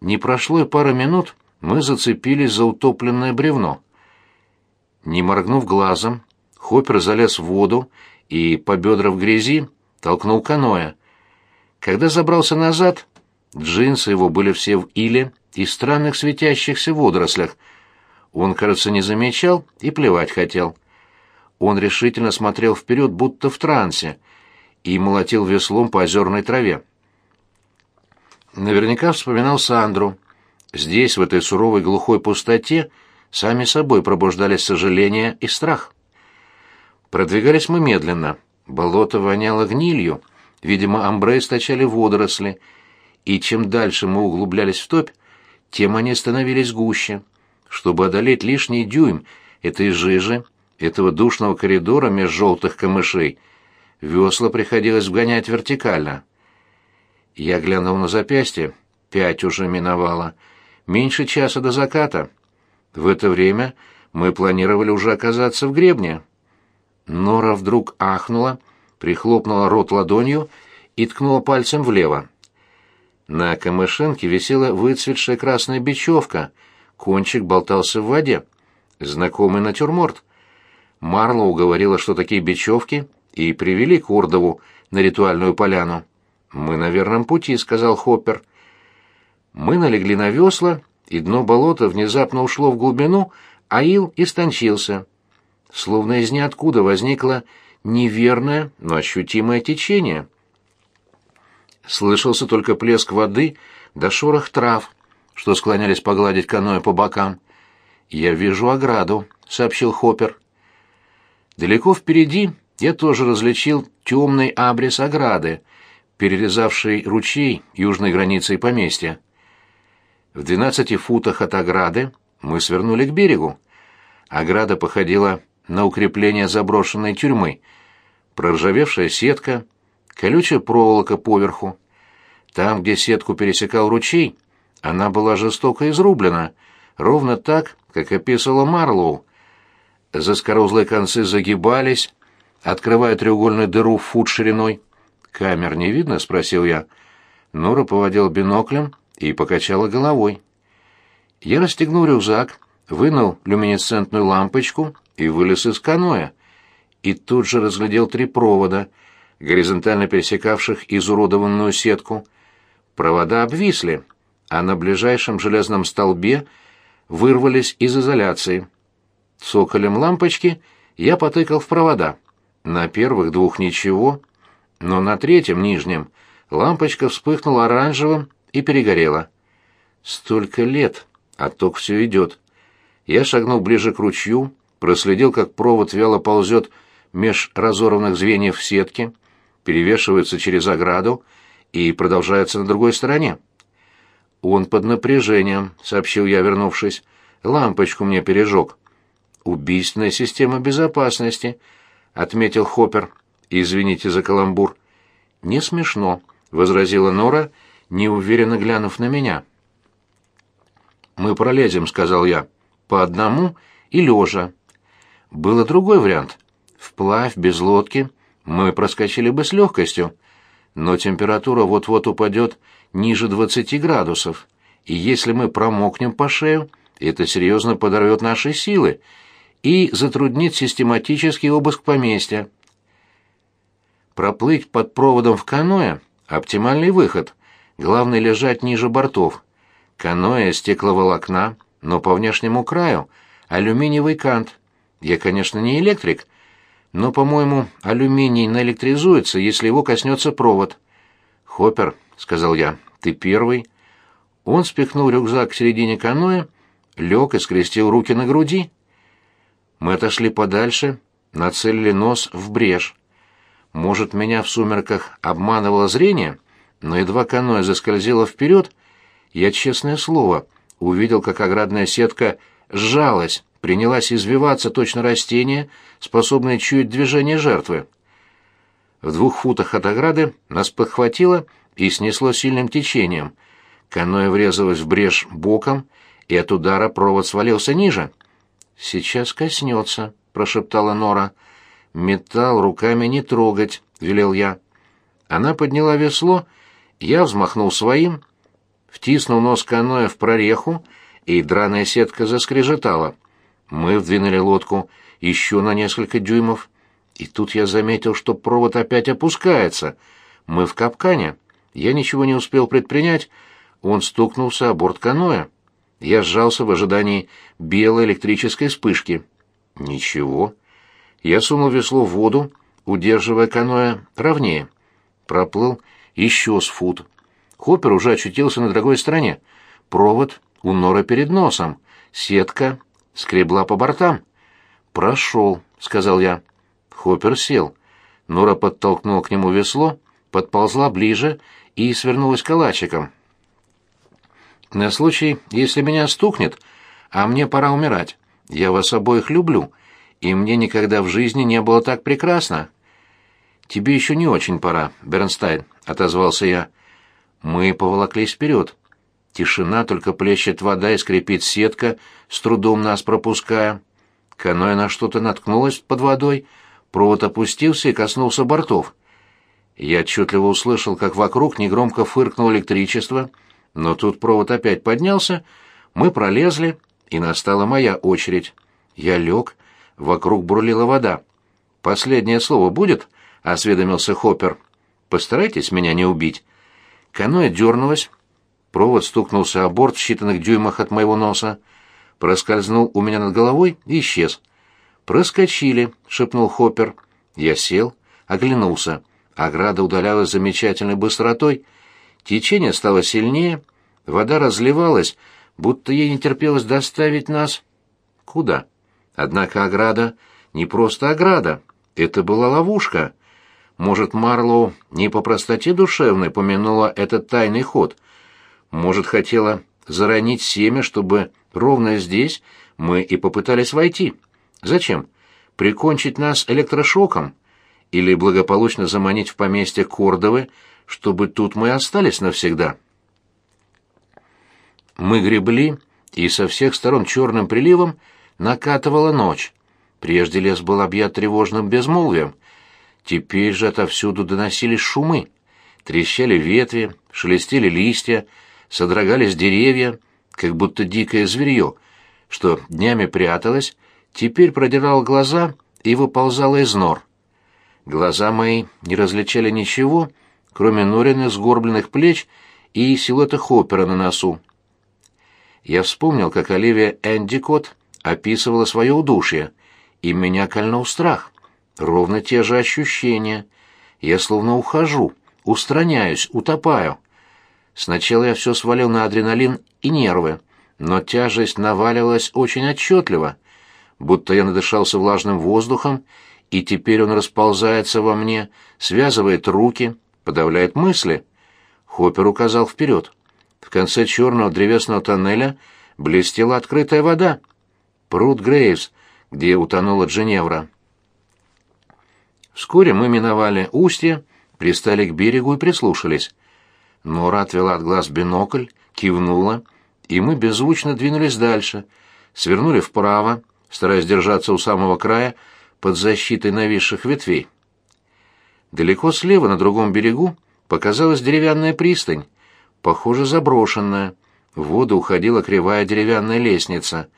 Не прошло и пары минут, мы зацепились за утопленное бревно. Не моргнув глазом, Хоппер залез в воду и, по бедра в грязи, толкнул каноэ. Когда забрался назад, джинсы его были все в иле и странных светящихся водорослях. Он, кажется, не замечал и плевать хотел. Он решительно смотрел вперед, будто в трансе, и молотил веслом по озерной траве. Наверняка вспоминал Сандру. Здесь, в этой суровой глухой пустоте, сами собой пробуждались сожаление и страх. Продвигались мы медленно. Болото воняло гнилью, видимо, амбре источали водоросли, и чем дальше мы углублялись в топь, тем они становились гуще. Чтобы одолеть лишний дюйм этой жижи, этого душного коридора меж желтых камышей, весла приходилось вгонять вертикально. Я глянул на запястье. Пять уже миновало. Меньше часа до заката. В это время мы планировали уже оказаться в гребне. Нора вдруг ахнула, прихлопнула рот ладонью и ткнула пальцем влево. На камышинке висела выцветшая красная бечевка, кончик болтался в воде. Знакомый натюрморт. Марлоу говорила, что такие бечевки и привели к Ордову на ритуальную поляну. «Мы на верном пути», — сказал Хоппер. Мы налегли на весла, и дно болота внезапно ушло в глубину, а ил истончился. Словно из ниоткуда возникло неверное, но ощутимое течение. Слышался только плеск воды да шорох трав, что склонялись погладить каноэ по бокам. «Я вижу ограду», — сообщил Хоппер. Далеко впереди я тоже различил темный абрис ограды, перерезавший ручей южной границей поместья. В двенадцати футах от ограды мы свернули к берегу. Ограда походила на укрепление заброшенной тюрьмы. Проржавевшая сетка, колючая проволока поверху. Там, где сетку пересекал ручей, она была жестоко изрублена, ровно так, как описывала Марлоу. Заскорузлые концы загибались, открывая треугольную дыру в фут шириной. «Камер не видно?» — спросил я. Нора поводил биноклем и покачала головой. Я расстегнул рюкзак, вынул люминесцентную лампочку и вылез из каноэ. И тут же разглядел три провода, горизонтально пересекавших изуродованную сетку. Провода обвисли, а на ближайшем железном столбе вырвались из изоляции. Цоколем лампочки я потыкал в провода. На первых двух ничего, но на третьем, нижнем, лампочка вспыхнула оранжевым и перегорела. Столько лет, а ток все идет. Я шагнул ближе к ручью, проследил, как провод вяло ползет меж разорванных звеньев сетки, перевешивается через ограду и продолжается на другой стороне. «Он под напряжением», — сообщил я, вернувшись. «Лампочку мне пережег». «Убийственная система безопасности», — отметил Хоппер. «Извините за каламбур». «Не смешно», — возразила Нора, неуверенно глянув на меня. «Мы пролезем», — сказал я, — «по одному и лежа». Был и другой вариант. Вплавь, без лодки, мы проскочили бы с легкостью, но температура вот-вот упадет ниже 20 градусов, и если мы промокнем по шею, это серьезно подорвет наши силы и затруднит систематический обыск поместья. Проплыть под проводом в каноэ — оптимальный выход. Главное — лежать ниже бортов. Каноэ — стекловолокна, но по внешнему краю — алюминиевый кант. Я, конечно, не электрик, но, по-моему, алюминий наэлектризуется, если его коснется провод. «Хоппер», — сказал я, — «ты первый». Он спихнул рюкзак к середине каноэ, лег и скрестил руки на груди. Мы отошли подальше, нацелили нос в брешь. Может, меня в сумерках обманывало зрение, но едва каноэ заскользило вперед, я, честное слово, увидел, как оградная сетка сжалась, принялась извиваться точно растение, способное чуять движение жертвы. В двух футах от ограды нас подхватило и снесло сильным течением. Каноэ врезалось в брешь боком, и от удара провод свалился ниже. «Сейчас коснется», — прошептала Нора. «Металл руками не трогать», — велел я. Она подняла весло, я взмахнул своим. втиснул нос каноэ в прореху, и драная сетка заскрежетала. Мы вдвинули лодку еще на несколько дюймов, и тут я заметил, что провод опять опускается. Мы в капкане. Я ничего не успел предпринять, он стукнулся о борт каноэ. Я сжался в ожидании белой электрической вспышки. Ничего. Я сунул весло в воду, удерживая каноэ ровнее. Проплыл еще с фут. Хоппер уже очутился на другой стороне. Провод у нора перед носом. Сетка скребла по бортам. «Прошел», — сказал я. Хоппер сел. Нора подтолкнула к нему весло, подползла ближе и свернулась калачиком. «На случай, если меня стукнет, а мне пора умирать. Я вас обоих люблю, и мне никогда в жизни не было так прекрасно». «Тебе еще не очень пора, Бернстайн», — отозвался я. Мы поволоклись вперед. Тишина, только плещет вода и скрипит сетка, с трудом нас пропуская. Каноэ на что-то наткнулось под водой, провод опустился и коснулся бортов. Я отчетливо услышал, как вокруг негромко фыркнуло электричество, но тут провод опять поднялся, мы пролезли, и настала моя очередь. Я лег, вокруг бурлила вода. «Последнее слово будет?» — осведомился Хоппер. «Постарайтесь меня не убить». Каноэ дернулось, провод стукнулся о борт в считанных дюймах от моего носа, проскользнул у меня над головой и исчез. «Проскочили», — шепнул Хоппер. Я сел, оглянулся. Ограда удалялась замечательной быстротой. Течение стало сильнее, вода разливалась, будто ей не терпелось доставить нас... Куда? Однако ограда не просто ограда, это была ловушка. Может, Марлоу не по простоте душевной помянула этот тайный ход. Может, хотела заронить семя, чтобы ровно здесь мы и попытались войти. Зачем? Прикончить нас электрошоком? Или благополучно заманить в поместье Кордовы, чтобы тут мы остались навсегда? Мы гребли, и со всех сторон черным приливом накатывала ночь. Прежде лес был объят тревожным безмолвием, Теперь же отовсюду доносились шумы. Трещали ветви, шелестели листья, содрогались деревья, как будто дикое зверье, что днями пряталось, теперь продирало глаза и выползало из нор. Глаза мои не различали ничего, кроме Норины сгорбленных плеч и силуэта Хоппера на носу. Я вспомнил, как Оливия Эндикот описывала свое удушье, и меня кольнул страх. Ровно те же ощущения. Я словно ухожу, устраняюсь, утопаю. Сначала я все свалил на адреналин и нервы, но тяжесть наваливалась очень отчетливо, будто я надышался влажным воздухом, и теперь он расползается во мне, связывает руки, подавляет мысли. Хоппер указал вперед. В конце черного древесного тоннеля блестела открытая вода. Пруд Грейвс, где утонула Дженевра. Вскоре мы миновали устье, пристали к берегу и прислушались. Нора отвела от глаз бинокль, кивнула, и мы беззвучно двинулись дальше, свернули вправо, стараясь держаться у самого края под защитой нависших ветвей. Далеко слева, на другом берегу, показалась деревянная пристань, похоже, заброшенная. В воду уходила кривая деревянная лестница.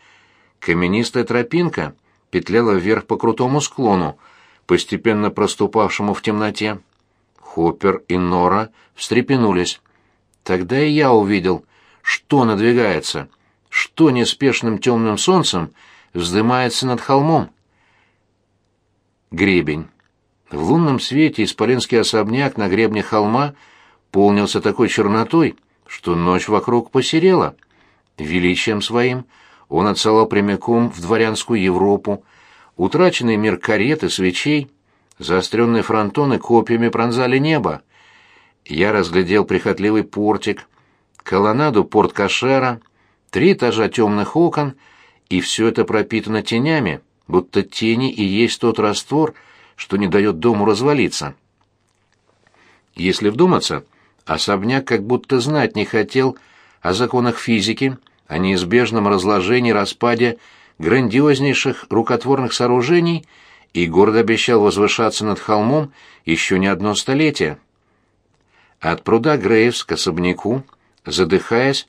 Каменистая тропинка петляла вверх по крутому склону, постепенно проступавшему в темноте. Хоппер и Нора встрепенулись. Тогда и я увидел, что надвигается, что неспешным темным солнцем вздымается над холмом. Гребень. В лунном свете исполинский особняк на гребне холма полнился такой чернотой, что ночь вокруг посерела. Величием своим он отсылал прямиком в дворянскую Европу, Утраченный мир карет и свечей, заостренные фронтоны копьями пронзали небо. Я разглядел прихотливый портик, колоннаду порт-кошера, три этажа темных окон, и все это пропитано тенями, будто тени и есть тот раствор, что не дает дому развалиться. Если вдуматься, особняк как будто знать не хотел о законах физики, о неизбежном разложении распаде грандиознейших рукотворных сооружений и город обещал возвышаться над холмом еще не одно столетие. От пруда Грейвс к особняку задыхаясь,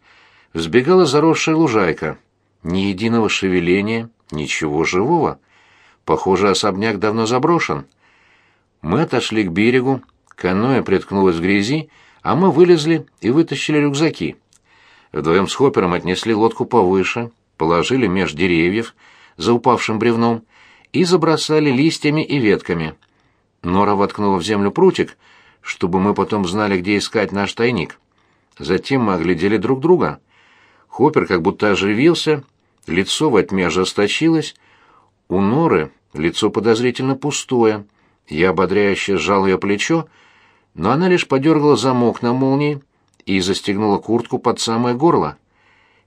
взбегала заросшая лужайка. Ни единого шевеления, ничего живого. Похоже, особняк давно заброшен. Мы отошли к берегу, каноэ приткнулось в грязи, а мы вылезли и вытащили рюкзаки. Вдвоем с Хоппером отнесли лодку повыше, положили меж деревьев за упавшим бревном и забросали листьями и ветками. Нора воткнула в землю прутик, чтобы мы потом знали, где искать наш тайник. Затем мы оглядели друг друга. Хоппер как будто оживился, лицо во тьме ожесточилось. У Норы лицо подозрительно пустое. Я ободряюще сжал ее плечо, но она лишь подергала замок на молнии и застегнула куртку под самое горло.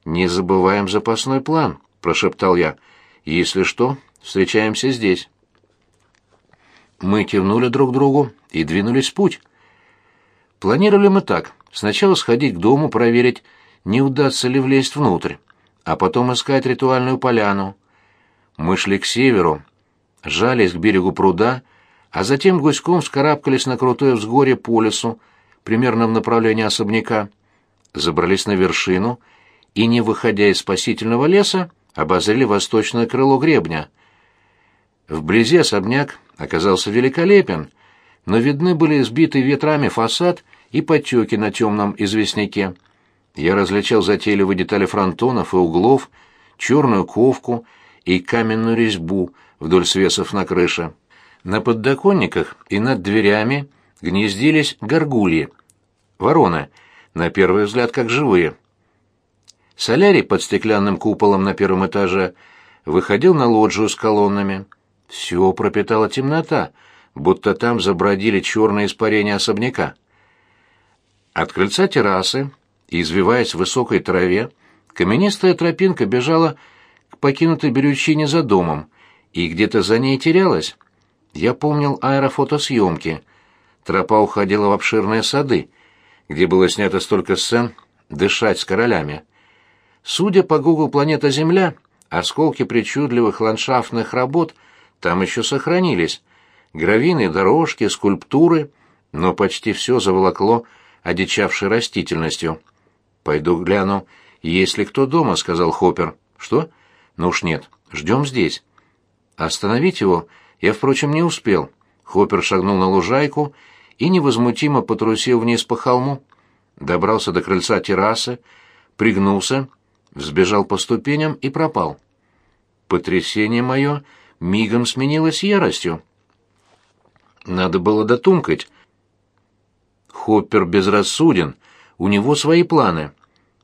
«Не забываем запасной план», — прошептал я. «Если что, встречаемся здесь». Мы кивнули друг другу и двинулись в путь. Планировали мы так. Сначала сходить к дому, проверить, не удастся ли влезть внутрь, а потом искать ритуальную поляну. Мы шли к северу, жались к берегу пруда, а затем гуськом вскарабкались на крутое взгорье по лесу, примерно в направлении особняка, забрались на вершину и, не выходя из спасительного леса, обозрели восточное крыло гребня. Вблизи особняк оказался великолепен, но видны были сбитый ветрами фасад и потеки на темном известняке. Я различал затейливые детали фронтонов и углов, черную ковку и каменную резьбу вдоль свесов на крыше. На подоконниках и над дверями гнездились горгульи, вороны, на первый взгляд как живые. Солярий под стеклянным куполом на первом этаже выходил на лоджию с колоннами. Все пропитала темнота, будто там забродили черные испарения особняка. От крыльца террасы, извиваясь в высокой траве, каменистая тропинка бежала к покинутой берючине за домом, и где-то за ней терялась. Я помнил аэрофотосъемки. Тропа уходила в обширные сады, где было снято столько сцен «Дышать с королями». Судя по Google «Планета Земля», осколки причудливых ландшафтных работ там еще сохранились. Гравийные дорожки, скульптуры, но почти все заволокло одичавшей растительностью. «Пойду гляну, есть ли кто дома», — сказал Хоппер. «Что? Ну уж нет, ждем здесь». Остановить его я, впрочем, не успел. Хоппер шагнул на лужайку и невозмутимо потрусил вниз по холму. Добрался до крыльца террасы, пригнулся, взбежал по ступеням и пропал. Потрясение мое мигом сменилось яростью. Надо было дотумкать. Хоппер безрассуден, у него свои планы.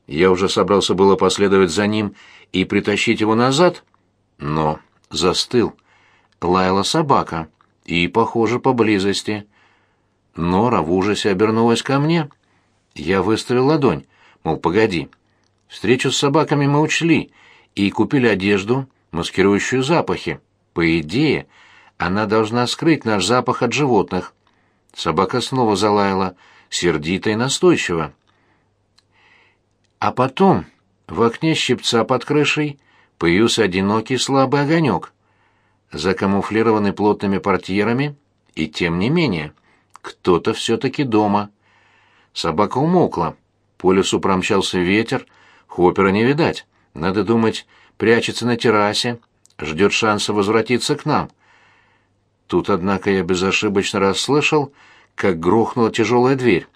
Я уже собрался было последовать за ним и притащить его назад, но застыл. Лаяла собака, и, похоже, поблизости. Нора в ужасе обернулась ко мне. Я выставил ладонь, мол, погоди. Встречу с собаками мы учли и купили одежду, маскирующую запахи. По идее, она должна скрыть наш запах от животных. Собака снова залаяла, сердито и настойчиво. А потом в окне щипца под крышей появился одинокий слабый огонек, закамуфлированный плотными портьерами, и тем не менее, кто-то все-таки дома. Собака умолкла, по лесу промчался ветер, Хоппера не видать, надо думать, прячется на террасе, ждет шанса возвратиться к нам. Тут, однако, я безошибочно расслышал, как грохнула тяжелая дверь.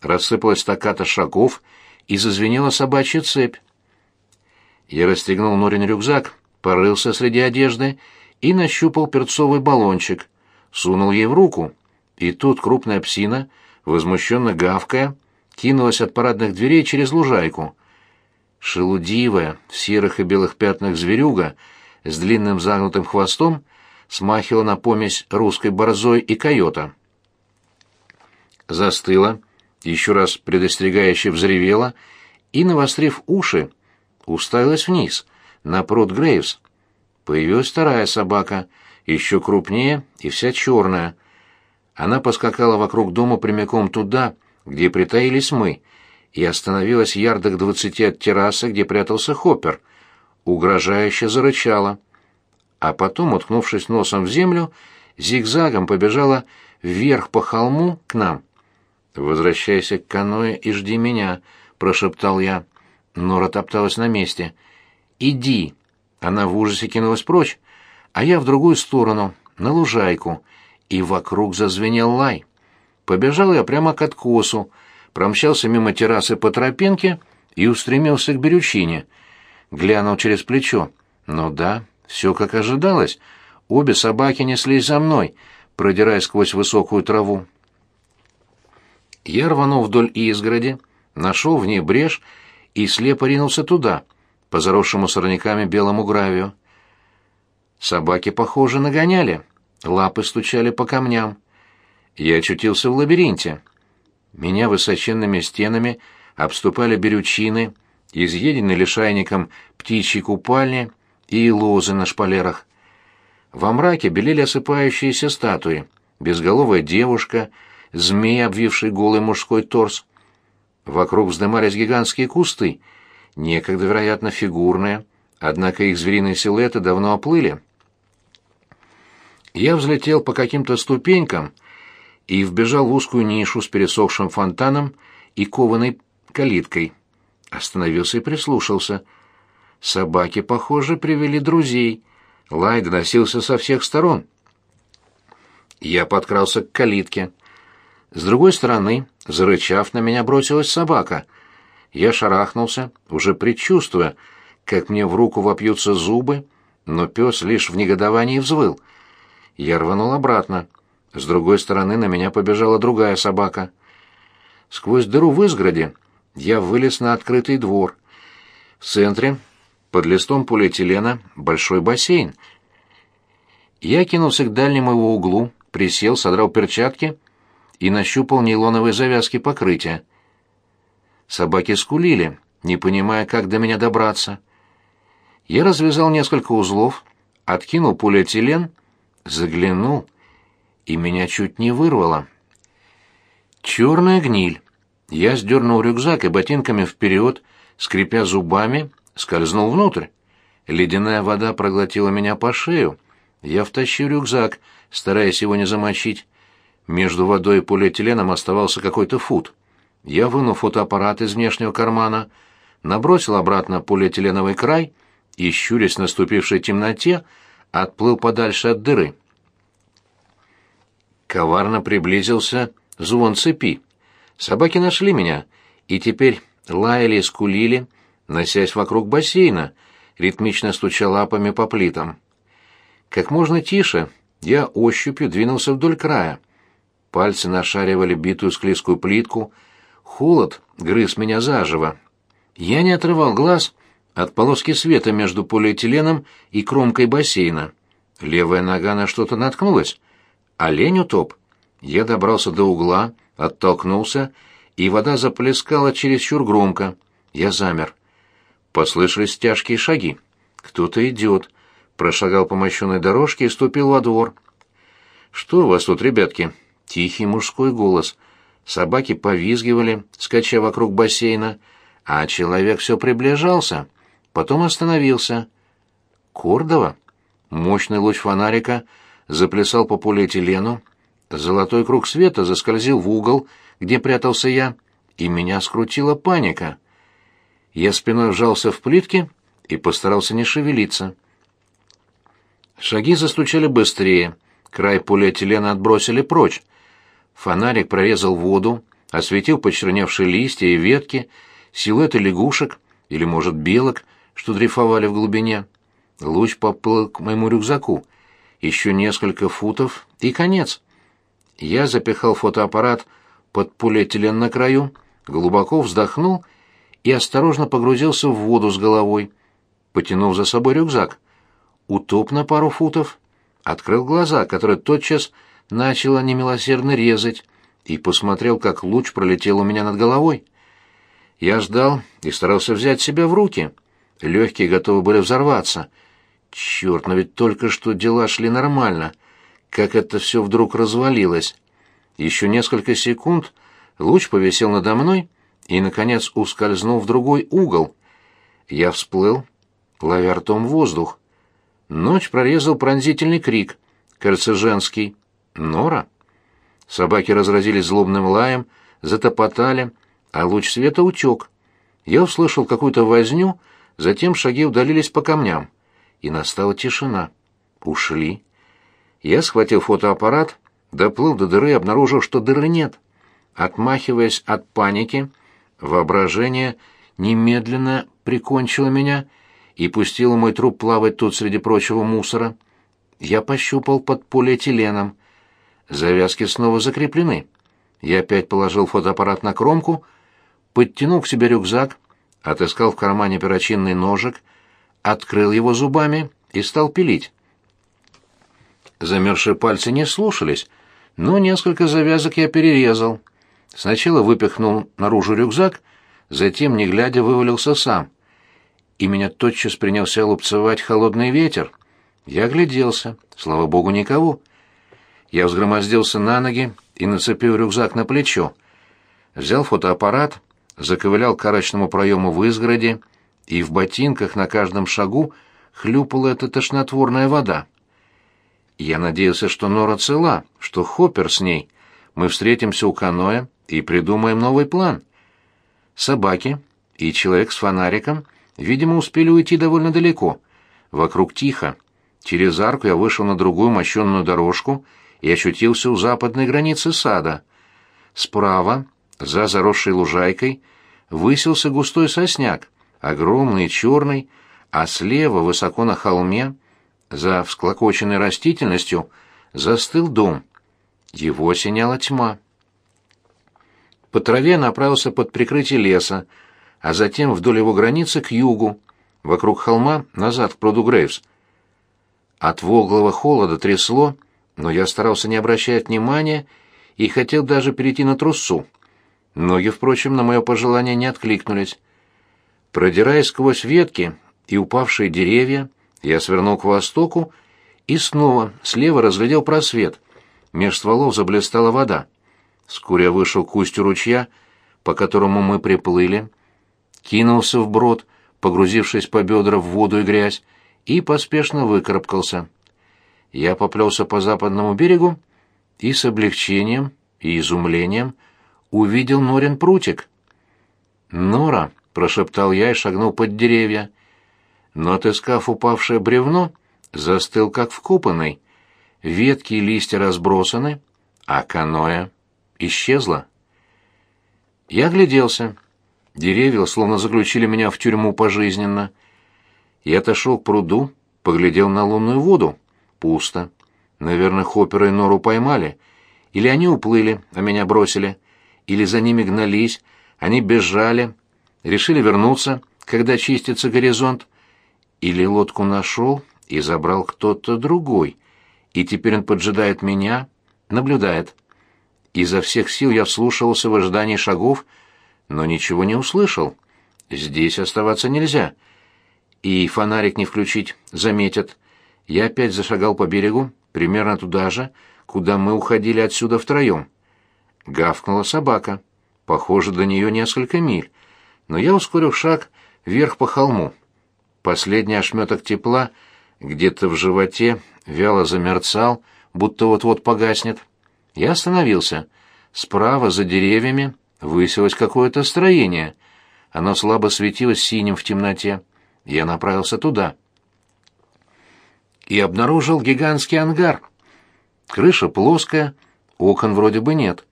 Рассыпалась стаката шагов и зазвенела собачья цепь. Я расстегнул Норин рюкзак, порылся среди одежды и нащупал перцовый баллончик, сунул ей в руку, и тут крупная псина, возмущенно гавкая, кинулась от парадных дверей через лужайку. Шелудивая, в серых и белых пятнах зверюга, с длинным загнутым хвостом, смахивала на помесь русской борзой и койота. Застыла, еще раз предостерегающе взревела и, навострив уши, уставилась вниз, на пруд Грейвс. Появилась вторая собака, еще крупнее и вся черная. Она поскакала вокруг дома прямиком туда, где притаились мы, и остановилась ярдах двадцати от террасы, где прятался Хоппер. Угрожающе зарычала. А потом, уткнувшись носом в землю, зигзагом побежала вверх по холму к нам. «Возвращайся к каное и жди меня», — прошептал я. Нора топталась на месте. «Иди!» Она в ужасе кинулась прочь, а я в другую сторону, на лужайку, и вокруг зазвенел лай. Побежал я прямо к откосу, промчался мимо террасы по тропинке и устремился к берючине. Глянул через плечо. Ну да, все как ожидалось. Обе собаки неслись за мной, продираясь сквозь высокую траву. Я рванул вдоль изгороди, нашел в ней брешь и слепо ринулся туда, по заросшему сорняками белому гравию. Собаки, похоже, нагоняли, лапы стучали по камням. Я очутился в лабиринте. Меня высоченными стенами обступали берючины, изъеденные лишайником птичьи купальни и лозы на шпалерах. Во мраке белели осыпающиеся статуи, безголовая девушка, змей, обвивший голый мужской торс. Вокруг вздымались гигантские кусты, некогда, вероятно, фигурные, однако их звериные силуэты давно оплыли. Я взлетел по каким-то ступенькам и вбежал в узкую нишу с пересохшим фонтаном и кованой калиткой. Остановился и прислушался. Собаки, похоже, привели друзей. Лай доносился со всех сторон. Я подкрался к калитке. С другой стороны, зарычав, на меня бросилась собака. Я шарахнулся, уже предчувствуя, как мне в руку вопьются зубы, но пес лишь в негодовании взвыл. Я рванул обратно. С другой стороны на меня побежала другая собака. Сквозь дыру в изгороде я вылез на открытый двор. В центре, под листом полиэтилена, большой бассейн. Я кинулся к дальнему его углу, присел, содрал перчатки и нащупал нейлоновые завязки покрытия. Собаки скулили, не понимая, как до меня добраться. Я развязал несколько узлов, откинул полиэтилен, заглянул, и меня чуть не вырвало. Черная гниль. Я сдернул рюкзак и ботинками вперед, скрипя зубами, скользнул внутрь. Ледяная вода проглотила меня по шею. Я втащил рюкзак, стараясь его не замочить. Между водой и полиэтиленом оставался какой-то фут. Я вынул фотоаппарат из внешнего кармана, набросил обратно полиэтиленовый край и, щурясь наступившей темноте, отплыл подальше от дыры. Коварно приблизился звон цепи. Собаки нашли меня, и теперь лаяли и скулили, носясь вокруг бассейна, ритмично стуча лапами по плитам. Как можно тише я ощупью двинулся вдоль края. Пальцы нашаривали битую склизкую плитку, холод грыз меня заживо. Я не отрывал глаз от полоски света между полиэтиленом и кромкой бассейна. Левая нога на что-то наткнулась. Олень утоп. Я добрался до угла, оттолкнулся, и вода заплескала чересчур громко. Я замер. Послышались тяжкие шаги. Кто-то идет. Прошагал по мощенной дорожке и ступил во двор. «Что у вас тут, ребятки?» Тихий мужской голос. Собаки повизгивали, скача вокруг бассейна, а человек все приближался. Потом остановился. «Кордова?» Мощный луч фонарика заплясал по полиэтилену, Золотой круг света заскользил в угол, где прятался я, и меня скрутила паника. Я спиной вжался в плитки и постарался не шевелиться. Шаги застучали быстрее, край полиэтилена отбросили прочь. Фонарик прорезал воду, осветил почерневшие листья и ветки, силуэты лягушек или, может, белок, что дрейфовали в глубине. Луч поплыл к моему рюкзаку. Еще несколько футов и конец. Я запихал фотоаппарат под полиэтилен на краю, глубоко вздохнул и осторожно погрузился в воду с головой, потянув за собой рюкзак. Утоп на пару футов, открыл глаза, которые тотчас начало немилосердно резать, и посмотрел, как луч пролетел у меня над головой. Я ждал и старался взять себя в руки. Легкие готовы были взорваться. Черт, но ведь только что дела шли нормально как это все вдруг развалилось. Еще несколько секунд луч повисел надо мной и, наконец, ускользнул в другой угол. Я всплыл, ловя ртом воздух. Ночь прорезал пронзительный крик, кажется, женский. «Нора?» Собаки разразились злобным лаем, затопотали, а луч света утек. я услышал какую-то возню, затем шаги удалились по камням, и настала тишина. Ушли. Я схватил фотоаппарат, доплыл до дыры и обнаружил, что дыры нет. Отмахиваясь от паники, воображение немедленно прикончило меня и пустило мой труп плавать тут среди прочего мусора. Я пощупал под полиэтиленом. Завязки снова закреплены. Я опять положил фотоаппарат на кромку, подтянул к себе рюкзак, отыскал в кармане перочинный ножик, открыл его зубами и стал пилить. Замерзшие пальцы не слушались, но несколько завязок я перерезал. Сначала выпихнул наружу рюкзак, затем, не глядя, вывалился сам. И меня тотчас принялся лупцевать холодный ветер. Я огляделся, слава богу, никого. Я взгромоздился на ноги и нацепил рюкзак на плечо. Взял фотоаппарат, заковылял к арочному проему в изгороди, и в ботинках на каждом шагу хлюпала эта тошнотворная вода. Я надеялся, что Нора цела, что Хоппер с ней. Мы встретимся у каноэ и придумаем новый план. Собаки и человек с фонариком, видимо, успели уйти довольно далеко. Вокруг тихо. Через арку я вышел на другую мощенную дорожку и ощутился у западной границы сада. Справа, за заросшей лужайкой, высился густой сосняк, огромный и черный, а слева, высоко на холме, за всклокоченной растительностью, застыл дом. Его осеняла тьма. По траве направился под прикрытие леса, а затем вдоль его границы к югу, вокруг холма, назад к пруду Грейвс. От воглого холода трясло, но я старался не обращать внимания и хотел даже перейти на трусу. Ноги, впрочем, на мое пожелание не откликнулись. Продираясь сквозь ветки и упавшие деревья, я свернул к востоку и снова слева разглядел просвет. Меж стволов заблестала вода. Вскоре я вышел к устью ручья, по которому мы приплыли, кинулся в брод, погрузившись по бедра в воду и грязь, и поспешно выкарабкался. Я поплелся по западному берегу и с облегчением и изумлением увидел Норин прутик. «Нора!» — прошептал я и шагнул под деревья. Но, отыскав упавшее бревно, застыл как вкопанный. Ветки и листья разбросаны, а каноэ исчезло. Я огляделся. Деревья словно заключили меня в тюрьму пожизненно. Я отошел к пруду, поглядел на лунную воду. Пусто. Наверное, Хоппера и Нору поймали. Или они уплыли, а меня бросили. Или за ними гнались, они бежали, решили вернуться, когда чистится горизонт. Или лодку нашел и забрал кто-то другой, и теперь он поджидает меня, наблюдает. Изо всех сил я вслушивался в ожидании шагов, но ничего не услышал. Здесь оставаться нельзя. И фонарик не включить, заметят. Я опять зашагал по берегу, примерно туда же, куда мы уходили отсюда втроем. Гавкнула собака. Похоже, до нее несколько миль. Но я ускорил шаг вверх по холму. Последний ошметок тепла где-то в животе вяло замерцал, будто вот-вот погаснет. Я остановился. Справа, за деревьями, высилось какое-то строение. Оно слабо светилось синим в темноте. Я направился туда. И обнаружил гигантский ангар. Крыша плоская, окон вроде бы нет.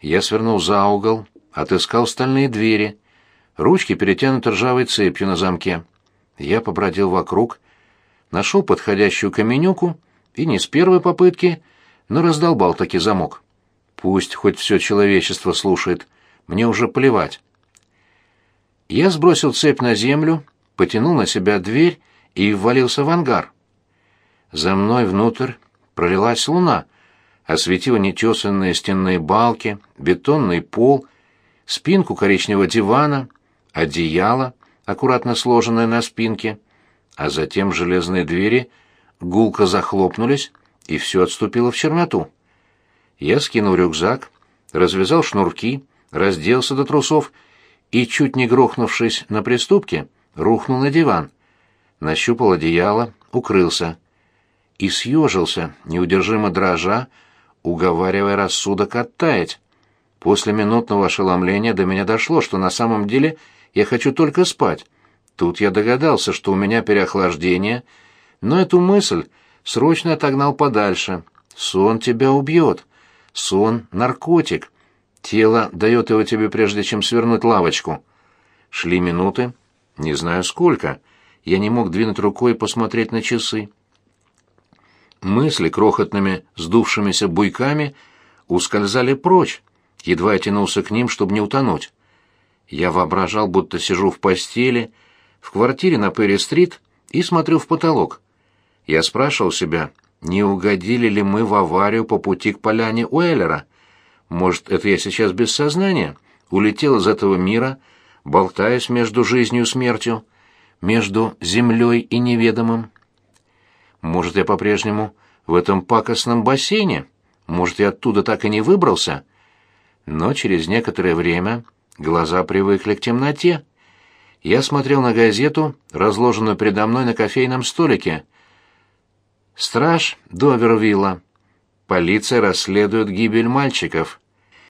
Я свернул за угол, отыскал стальные двери. Ручки перетянуты ржавой цепью на замке. Я побродил вокруг, нашел подходящую каменюку и не с первой попытки, но раздолбал таки замок. Пусть хоть все человечество слушает, мне уже плевать. Я сбросил цепь на землю, потянул на себя дверь и ввалился в ангар. За мной внутрь пролилась луна, осветила нетесанные стенные балки, бетонный пол, спинку коричневого дивана, одеяло, аккуратно сложенное на спинке, а затем железные двери гулко захлопнулись, и все отступило в черноту. Я скинул рюкзак, развязал шнурки, разделся до трусов и, чуть не грохнувшись на приступке, рухнул на диван. Нащупал одеяло, укрылся. И съежился, неудержимо дрожа, уговаривая рассудок оттаять. После минутного ошеломления до меня дошло, что на самом деле Я хочу только спать. Тут я догадался, что у меня переохлаждение, но эту мысль срочно отогнал подальше. Сон тебя убьет. Сон — наркотик. Тело дает его тебе, прежде чем свернуть лавочку. Шли минуты, не знаю сколько. Я не мог двинуть рукой и посмотреть на часы. Мысли крохотными сдувшимися буйками ускользали прочь. Едва я тянулся к ним, чтобы не утонуть. Я воображал, будто сижу в постели, в квартире на Перри-стрит и смотрю в потолок. Я спрашивал себя, не угодили ли мы в аварию по пути к поляне Уэллера. Может, это я сейчас без сознания, улетел из этого мира, болтаясь между жизнью и смертью, между землей и неведомым. Может, я по-прежнему в этом пакостном бассейне? Может, я оттуда так и не выбрался? Но через некоторое время глаза привыкли к темноте. Я смотрел на газету, разложенную передо мной на кофейном столике. «Страж Довервилла. Полиция расследует гибель мальчиков».